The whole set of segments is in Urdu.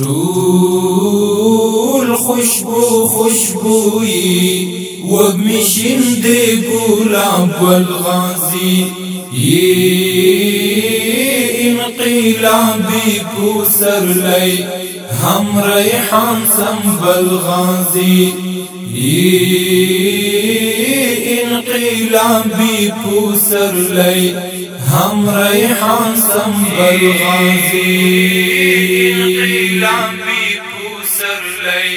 ټول خوشبو خوشبوئی وگمشین دے گلاب والغازی. یہ انقلابی کو سر لئی ہم ریحان سنبل غازی. یہ انقلابی کو سر لئی ہم ریحان سنبل غازی انقلابی کو لئی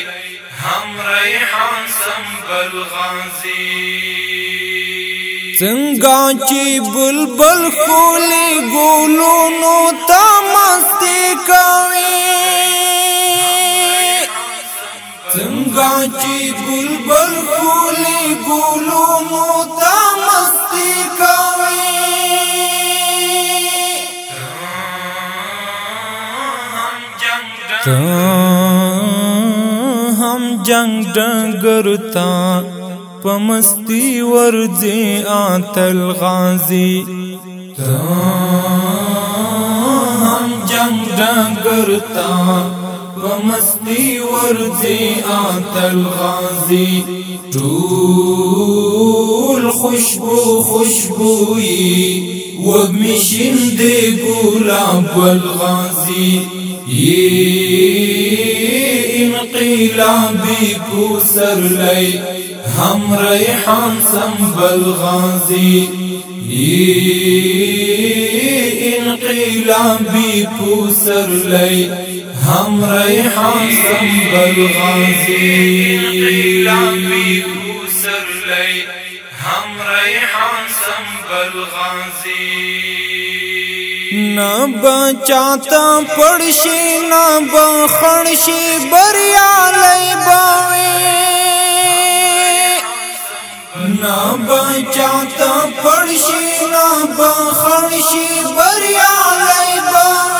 ہم ریحان سنبل غازی۔ سنگا چی بلبل خولی گولو نو تا مستی کوي سنگا چی بلبل خولی گولو نو تا ہم جنگ ڈنگرتا پمستی ورزی آتل غازی۔ ہم جنگ ڈنگرتا پمستی ورزی آتل غازی۔ ٹول خوشبو خوشبوئی وگمشن دے گلاب والغازی یہ انقلابی کو سر لئی، ہم ریحان سنبل غازی۔ یہ انقلابی کو سر لئی، ہم ریحان سنبل غازی۔ انقلابی کو سر لئی، ہم ریحان سنبل غازی۔ نہ بچاتا، پڑشی نہ بخڑشی بریا لئی باوی نہ بچاتا، پڑشی نہ بخڑشی بریا لئی باوی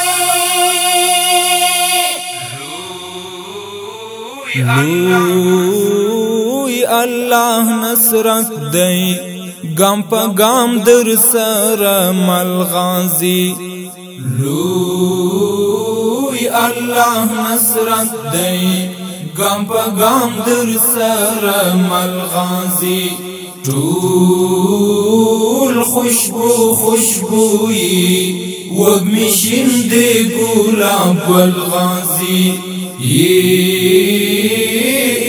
لوی اللہ نصرت دئی گام پا گام در سر مل غازی لوی اللہ نصرت دئی گم پا گم در سر مل غازی خوشبو خوشبوئی وگمشن دے گلاب والغازی یہ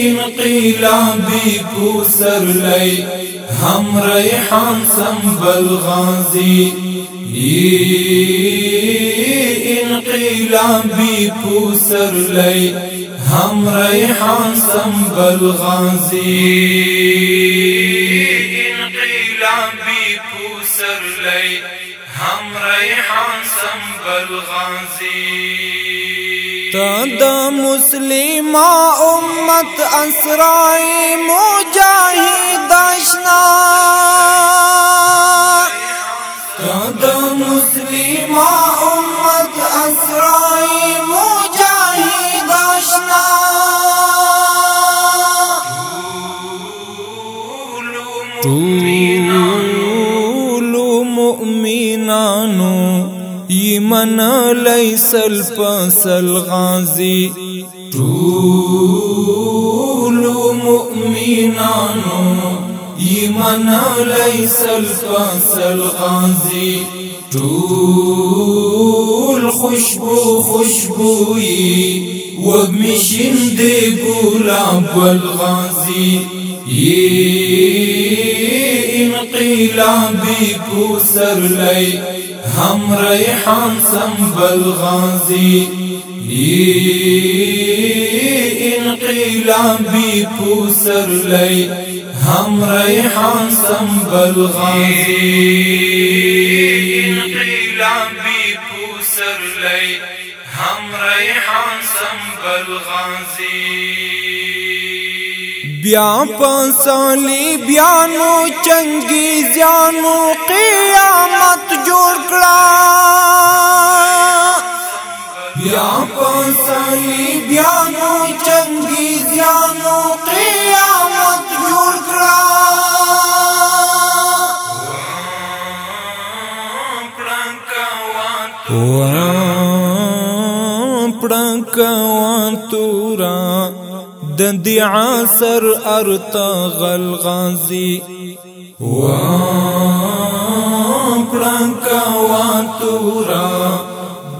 انقلابی کو سر لئی ہم ریحان سنبل غازی انقلابی کو سر لئی۔ ہم ریحان سنبل غازی۔ انقلابی کو سر لئی۔ ہم ریحان سنبل غازی۔ دا مسلم امت اسرائی مجاہد طول مؤمنانو ایمن لیسل پسل غازی. طول مؤمنانو ایمن لیسل فصل غازی. طول خوشبو خوشبوئی وگمشن دے گلاب والغازی. یہ انقلابی کو سر لئی ہم ریحان سنبل غازی۔ یہ انقلابی کو سر لئی ہم ریحان سنبل غازی۔ انقلابی کو سر لئی ہم ریحان سنبل غازی۔ بیا پسالی بیانو چنگی، زیانو قیامت جوړ کړه بیا پسالی بیانو چنگی، زیانو قیامت جوړ کړه پړکوان تورا۔ د دی عصر ارتغل غازی. و پړکوان تورا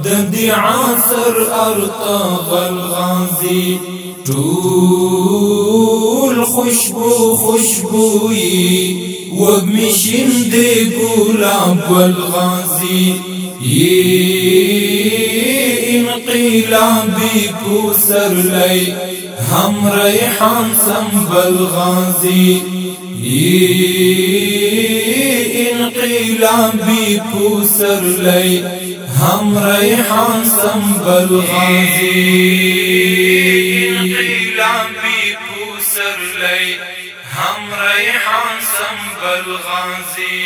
د دی عصر ارتغل غازی. ټول خوشبو خوشبوئی. وگمشن دے گلاب والغازی یہ انقلابی کو سر لئی، ہم ریحان سنبل غازی یہ انقلابی کو سر لئی، ہم ریحان سنبل غازی۔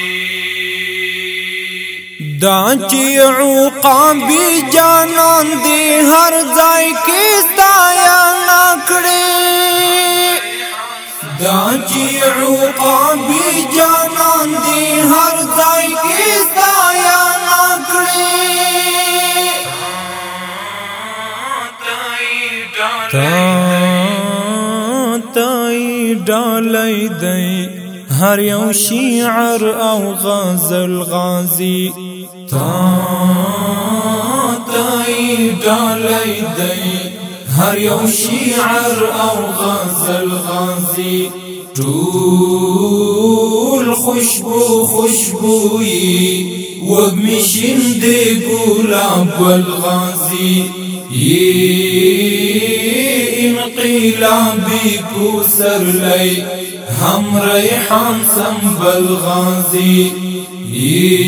دا چی عقابی جانان دی، ہر ځای کې ستایا نکړي دا چی عقابی جانان دی، ہر ځای کې ستایا نکړي تا تای ډالای دی هر یو شیعر او غزل غازی۔ تا تای ډالای دی هر یو شیعر او غزل غازی ټول خوشبو خوشبوئی وګمشین دی ګلاب والغازی۔ یہ انقلابی کو سر لئی ہم ریحان سنبل غازی۔ یہ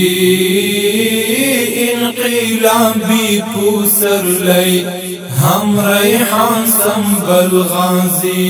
ہم ریحان سنبل غازی۔